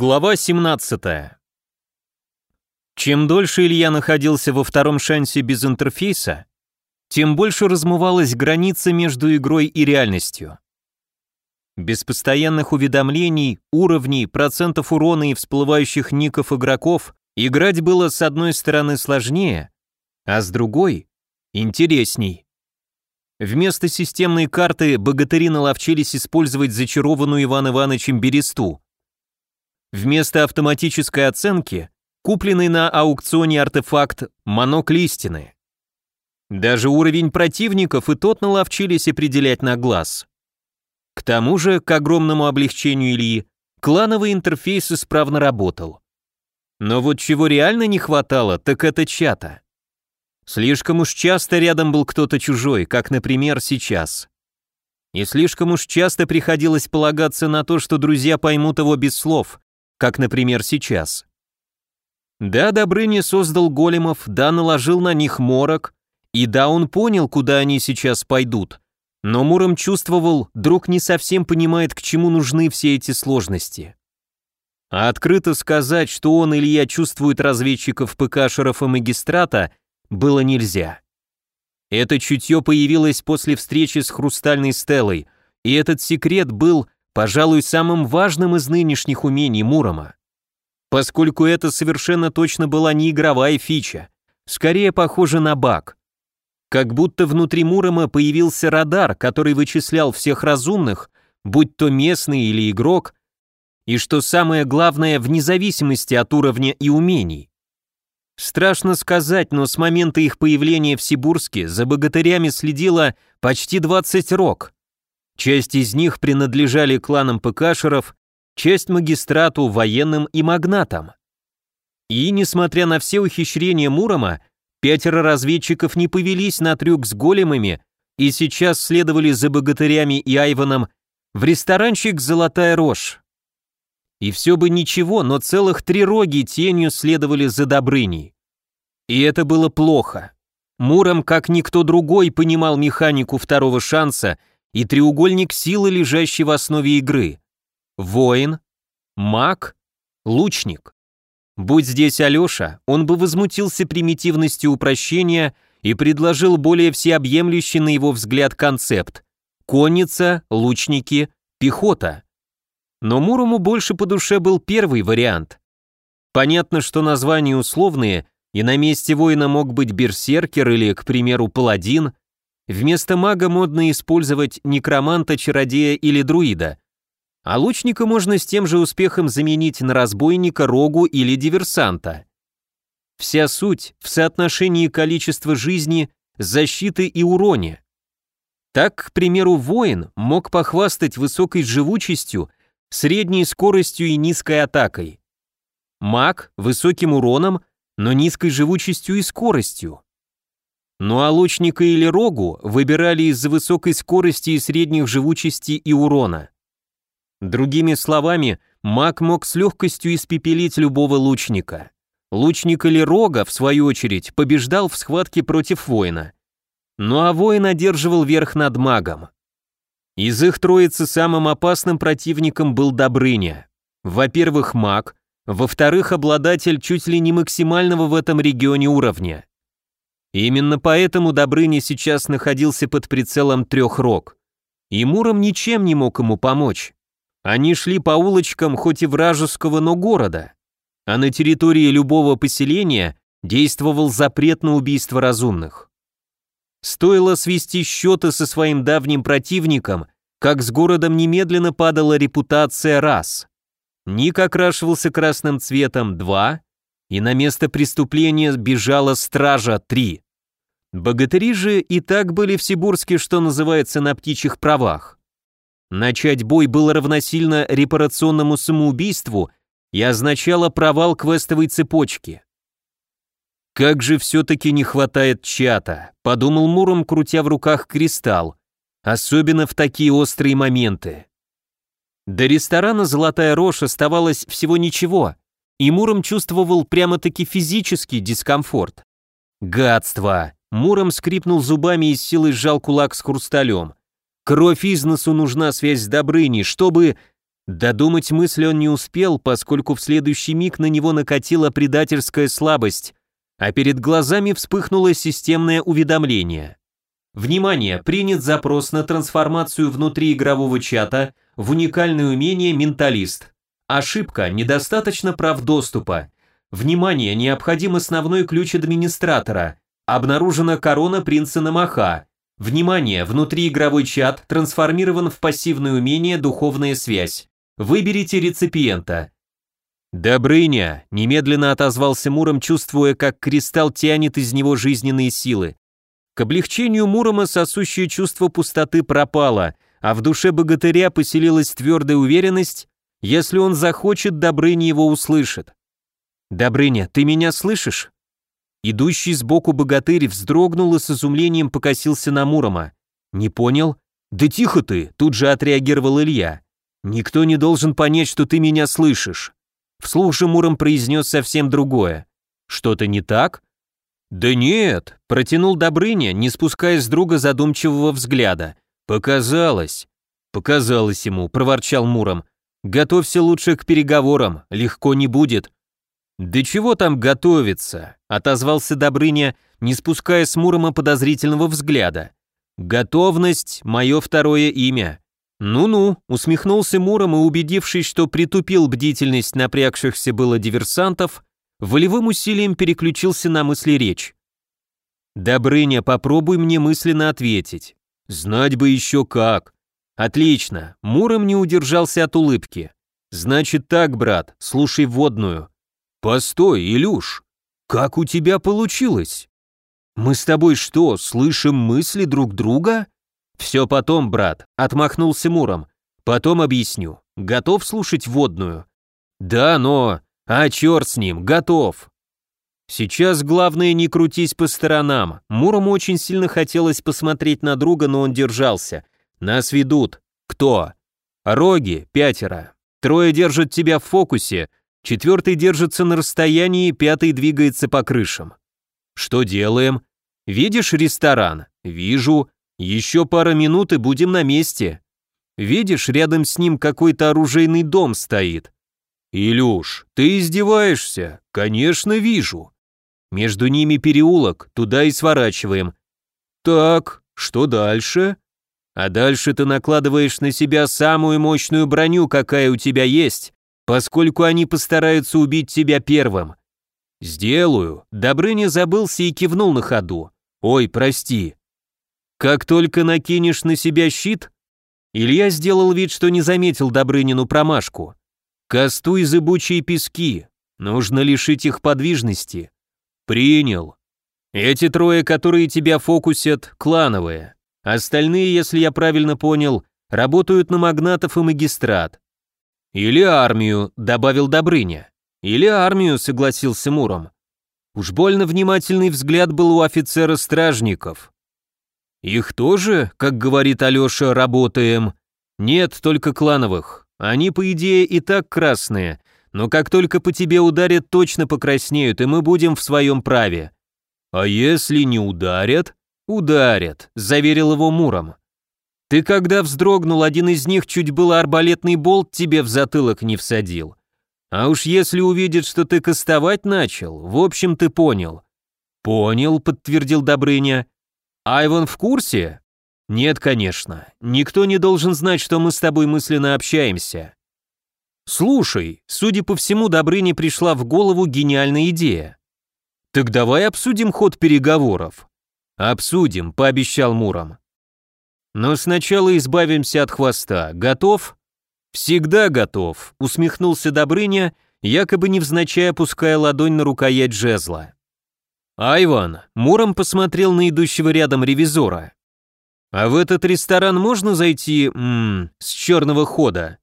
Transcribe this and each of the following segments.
Глава 17. Чем дольше Илья находился во втором шансе без интерфейса, тем больше размывалась граница между игрой и реальностью. Без постоянных уведомлений, уровней, процентов урона и всплывающих ников игроков играть было с одной стороны сложнее, а с другой — интересней. Вместо системной карты богатыри наловчились использовать зачарованную Иван Ивановичем бересту — Вместо автоматической оценки купленный на аукционе артефакт «Монокль истины». Даже уровень противников и тот наловчились определять на глаз. К тому же, к огромному облегчению Ильи, клановый интерфейс исправно работал. Но вот чего реально не хватало, так это чата. Слишком уж часто рядом был кто-то чужой, как, например, сейчас. И слишком уж часто приходилось полагаться на то, что друзья поймут его без слов, как, например, сейчас. Да, Добрыня создал големов, да, наложил на них морок, и да, он понял, куда они сейчас пойдут, но Муром чувствовал, друг не совсем понимает, к чему нужны все эти сложности. А открыто сказать, что он, Илья, чувствует разведчиков ПКшеров и магистрата, было нельзя. Это чутье появилось после встречи с Хрустальной Стеллой, и этот секрет был пожалуй, самым важным из нынешних умений Мурома. Поскольку это совершенно точно была не игровая фича, скорее похоже на баг. Как будто внутри Мурома появился радар, который вычислял всех разумных, будь то местный или игрок, и что самое главное, вне зависимости от уровня и умений. Страшно сказать, но с момента их появления в Сибурске за богатырями следило почти 20 рок. Часть из них принадлежали кланам ПКшеров, часть магистрату, военным и магнатам. И, несмотря на все ухищрения Мурома, пятеро разведчиков не повелись на трюк с големами и сейчас следовали за богатырями и Айваном в ресторанчик «Золотая рожь». И все бы ничего, но целых три роги тенью следовали за Добрыней. И это было плохо. Муром, как никто другой, понимал механику второго шанса и треугольник силы, лежащий в основе игры. Воин, маг, лучник. Будь здесь Алеша, он бы возмутился примитивностью упрощения и предложил более всеобъемлющий на его взгляд концепт. Конница, лучники, пехота. Но Мурому больше по душе был первый вариант. Понятно, что названия условные, и на месте воина мог быть берсеркер или, к примеру, паладин, Вместо мага модно использовать некроманта, чародея или друида. А лучника можно с тем же успехом заменить на разбойника, рогу или диверсанта. Вся суть в соотношении количества жизни, защиты и уроне. Так, к примеру, воин мог похвастать высокой живучестью, средней скоростью и низкой атакой. Маг – высоким уроном, но низкой живучестью и скоростью. Ну а лучника или рогу выбирали из-за высокой скорости и средних живучести и урона. Другими словами, маг мог с легкостью испепелить любого лучника. Лучник или рога, в свою очередь, побеждал в схватке против воина. Ну а воин одерживал верх над магом. Из их троицы самым опасным противником был Добрыня. Во-первых, маг, во-вторых, обладатель чуть ли не максимального в этом регионе уровня. Именно поэтому Добрыня сейчас находился под прицелом трех рог. И Муром ничем не мог ему помочь. Они шли по улочкам хоть и вражеского, но города. А на территории любого поселения действовал запрет на убийство разумных. Стоило свести счеты со своим давним противником, как с городом немедленно падала репутация раз. Ник окрашивался красным цветом два, и на место преступления бежала стража три. Богатыри же и так были в Сибурске, что называется, на птичьих правах. Начать бой было равносильно репарационному самоубийству и означало провал квестовой цепочки. «Как же все-таки не хватает чата», — подумал Муром, крутя в руках кристалл, особенно в такие острые моменты. До ресторана «Золотая рожь» оставалось всего ничего, и Муром чувствовал прямо-таки физический дискомфорт. Гадство! Муром скрипнул зубами и с силой сжал кулак с хрусталем. Кровь из носу нужна связь с Добрыней, чтобы... Додумать мысль он не успел, поскольку в следующий миг на него накатила предательская слабость, а перед глазами вспыхнуло системное уведомление. Внимание, принят запрос на трансформацию внутри игрового чата в уникальное умение «Менталист». Ошибка, недостаточно прав доступа. Внимание, необходим основной ключ администратора. Обнаружена корона принца Намаха. Внимание, внутриигровой чат трансформирован в пассивное умение «Духовная связь». Выберите реципиента. «Добрыня!» – немедленно отозвался Муром, чувствуя, как кристалл тянет из него жизненные силы. К облегчению Мурома сосущее чувство пустоты пропало, а в душе богатыря поселилась твердая уверенность, если он захочет, Добрыня его услышит. «Добрыня, ты меня слышишь?» Идущий сбоку богатырь вздрогнул и с изумлением покосился на Мурома. «Не понял?» «Да тихо ты!» – тут же отреагировал Илья. «Никто не должен понять, что ты меня слышишь». Вслух же Муром произнес совсем другое. «Что-то не так?» «Да нет», — протянул Добрыня, не спуская с друга задумчивого взгляда. «Показалось». «Показалось ему», — проворчал Муром. «Готовься лучше к переговорам, легко не будет». «Да чего там готовиться?» — отозвался Добрыня, не спуская с Мурома подозрительного взгляда. «Готовность — мое второе имя». «Ну-ну», — усмехнулся Муром и, убедившись, что притупил бдительность напрягшихся было диверсантов, волевым усилием переключился на мысли речь. «Добрыня, попробуй мне мысленно ответить. Знать бы еще как». «Отлично». Муром не удержался от улыбки. «Значит так, брат, слушай вводную». «Постой, Илюш, как у тебя получилось?» «Мы с тобой что, слышим мысли друг друга?» «Все потом, брат», — отмахнулся Муром. «Потом объясню. Готов слушать вводную?» «Да, но...» А черт с ним, готов. Сейчас главное не крутись по сторонам. Мурому очень сильно хотелось посмотреть на друга, но он держался. Нас ведут. Кто? Роги, пятеро. Трое держат тебя в фокусе, четвертый держится на расстоянии, пятый двигается по крышам. Что делаем? Видишь ресторан? Вижу. Еще пара минут и будем на месте. Видишь, рядом с ним какой-то оружейный дом стоит. «Илюш, ты издеваешься? Конечно, вижу. Между ними переулок, туда и сворачиваем. Так, что дальше? А дальше ты накладываешь на себя самую мощную броню, какая у тебя есть, поскольку они постараются убить тебя первым. Сделаю. Добрыня забылся и кивнул на ходу. Ой, прости. Как только накинешь на себя щит, Илья сделал вид, что не заметил Добрынину промашку. Кастуй зыбучие пески. Нужно лишить их подвижности. Принял. Эти трое, которые тебя фокусят, клановые. Остальные, если я правильно понял, работают на магнатов и магистрат. Или армию, добавил Добрыня. Или армию, согласился Муром. Уж больно внимательный взгляд был у офицера стражников. Их тоже, как говорит Алёша, работаем? Нет, только клановых. Они, по идее, и так красные, но как только по тебе ударят, точно покраснеют, и мы будем в своем праве. А если не ударят? Ударят, заверил его Муром. Ты когда вздрогнул, один из них чуть было арбалетный болт тебе в затылок не всадил. А уж если увидит, что ты кастовать начал, в общем, ты понял. Понял, подтвердил Добрыня. Айван в курсе? «Нет, конечно. Никто не должен знать, что мы с тобой мысленно общаемся». «Слушай, судя по всему, Добрыне пришла в голову гениальная идея. Так давай обсудим ход переговоров». «Обсудим», — пообещал Муром. «Но сначала избавимся от хвоста. Готов?» «Всегда готов», — усмехнулся Добрыня, якобы невзначай опуская ладонь на рукоять жезла. «Айван», — Муром посмотрел на идущего рядом ревизора. «А в этот ресторан можно зайти, м -м, с черного хода?»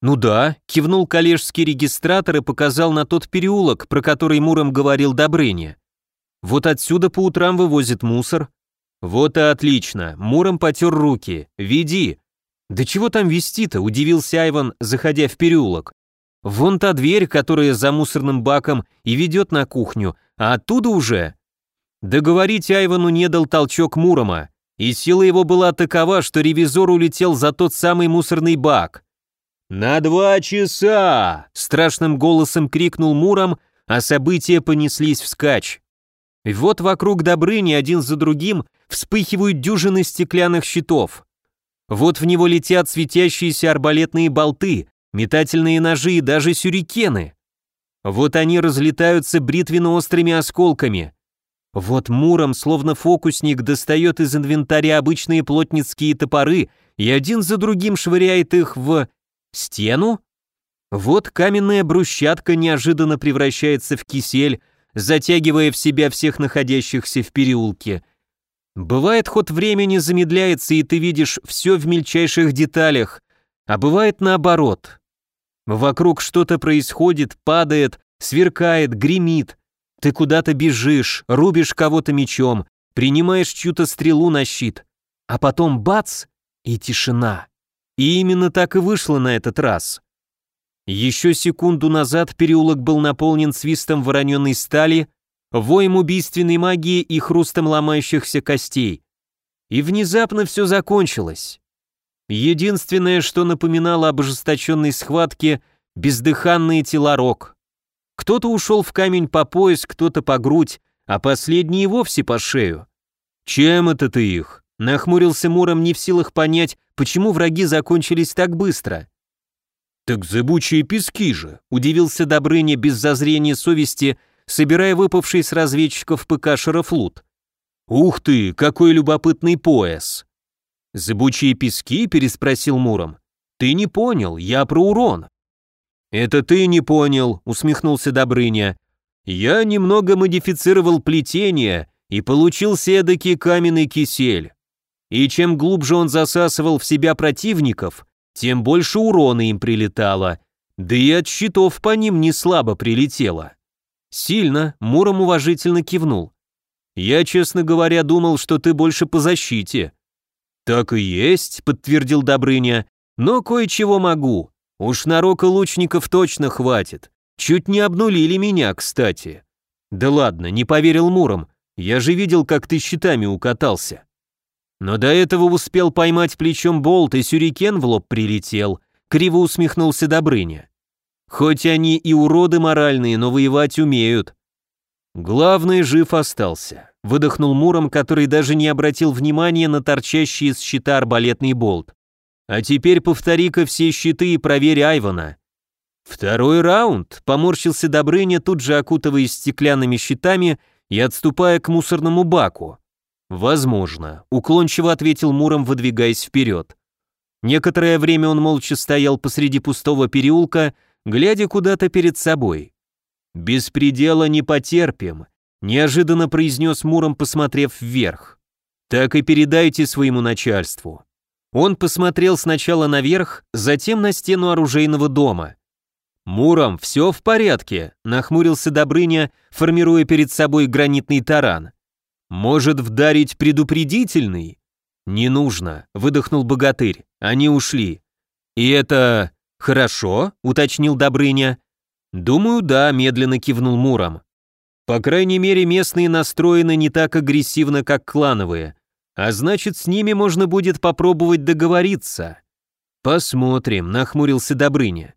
«Ну да», — кивнул коллежский регистратор и показал на тот переулок, про который Муром говорил Добрыня. «Вот отсюда по утрам вывозят мусор». «Вот и отлично», — Муром потер руки. «Веди». «Да чего там вести-то?» — удивился Айван, заходя в переулок. «Вон та дверь, которая за мусорным баком и ведет на кухню, а оттуда уже...» Договорить Айвану не дал толчок Мурома и сила его была такова, что ревизор улетел за тот самый мусорный бак. «На два часа!» — страшным голосом крикнул Муром, а события понеслись вскачь. И вот вокруг Добрыни один за другим вспыхивают дюжины стеклянных щитов. Вот в него летят светящиеся арбалетные болты, метательные ножи и даже сюрикены. Вот они разлетаются бритвенно-острыми осколками. Вот Муром, словно фокусник, достает из инвентаря обычные плотницкие топоры и один за другим швыряет их в... стену? Вот каменная брусчатка неожиданно превращается в кисель, затягивая в себя всех находящихся в переулке. Бывает, ход времени замедляется, и ты видишь все в мельчайших деталях, а бывает наоборот. Вокруг что-то происходит, падает, сверкает, гремит. Ты куда-то бежишь, рубишь кого-то мечом, принимаешь чью-то стрелу на щит, а потом бац, и тишина. И именно так и вышло на этот раз. Еще секунду назад переулок был наполнен свистом вороненной стали, воем убийственной магии и хрустом ломающихся костей. И внезапно все закончилось. Единственное, что напоминало об ожесточенной схватке — бездыханные тела рок. Кто-то ушел в камень по пояс, кто-то по грудь, а последний и вовсе по шею. «Чем это ты их?» — нахмурился Муром, не в силах понять, почему враги закончились так быстро. «Так зыбучие пески же», — удивился Добрыня без зазрения совести, собирая выпавший с разведчиков ПК шарофлут. «Ух ты, какой любопытный пояс!» «Зыбучие пески?» — переспросил Муром. «Ты не понял, я про урон». «Это ты не понял», — усмехнулся Добрыня. «Я немного модифицировал плетение и получился эдакий каменный кисель. И чем глубже он засасывал в себя противников, тем больше урона им прилетало, да и от щитов по ним не слабо прилетело». Сильно, Муром уважительно кивнул. «Я, честно говоря, думал, что ты больше по защите». «Так и есть», — подтвердил Добрыня, «но кое-чего могу. Уж на рока лучников точно хватит. Чуть не обнулили меня, кстати». «Да ладно, не поверил Муром. Я же видел, как ты щитами укатался». Но до этого успел поймать плечом болт, и сюрикен в лоб прилетел. Криво усмехнулся Добрыня. Хоть они и уроды моральные, но воевать умеют. Главный жив остался выдохнул Муром, который даже не обратил внимания на торчащий из щита арбалетный болт. «А теперь повтори-ка все щиты и проверь Айвана». «Второй раунд», — поморщился Добрыня, тут же окутываясь стеклянными щитами и отступая к мусорному баку. «Возможно», — уклончиво ответил Муром, выдвигаясь вперед. Некоторое время он молча стоял посреди пустого переулка, глядя куда-то перед собой. «Беспредела не потерпим», неожиданно произнес Муром, посмотрев вверх. «Так и передайте своему начальству». Он посмотрел сначала наверх, затем на стену оружейного дома. «Муром, все в порядке», — нахмурился Добрыня, формируя перед собой гранитный таран. «Может, вдарить предупредительный?» «Не нужно», — выдохнул богатырь. «Они ушли». «И это... хорошо?» — уточнил Добрыня. «Думаю, да», — медленно кивнул Муром. По крайней мере, местные настроены не так агрессивно, как клановые, а значит, с ними можно будет попробовать договориться. Посмотрим, нахмурился Добрыня.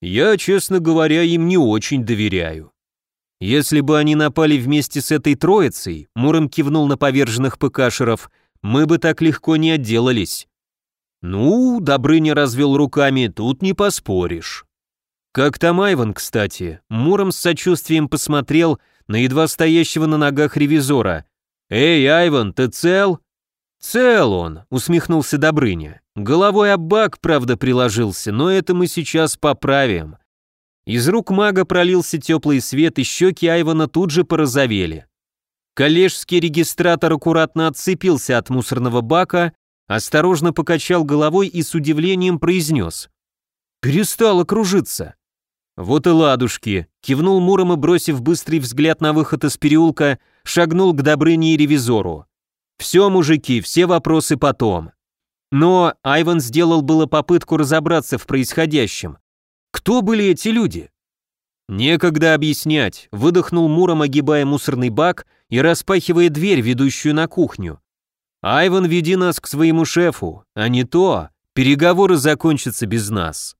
Я, честно говоря, им не очень доверяю. Если бы они напали вместе с этой троицей, Муром кивнул на поверженных ПКшеров, мы бы так легко не отделались. Ну, Добрыня развел руками, тут не поспоришь. Как там Айван, кстати? Муром с сочувствием посмотрел на едва стоящего на ногах ревизора. «Эй, Айван, ты цел?» «Цел он», — усмехнулся Добрыня. Головой об бак, правда, приложился, но это мы сейчас поправим. Из рук мага пролился теплый свет, и щеки Айвана тут же порозовели. Коллежский регистратор аккуратно отцепился от мусорного бака, осторожно покачал головой и с удивлением произнес. «Перестало кружиться». «Вот и ладушки», — кивнул Муром и, бросив быстрый взгляд на выход из переулка, шагнул к Добрыне и ревизору. «Все, мужики, все вопросы потом». Но Айван сделал было попытку разобраться в происходящем. Кто были эти люди? Некогда объяснять, выдохнул Муром, огибая мусорный бак и распахивая дверь, ведущую на кухню. «Айван, веди нас к своему шефу, а не то, переговоры закончатся без нас».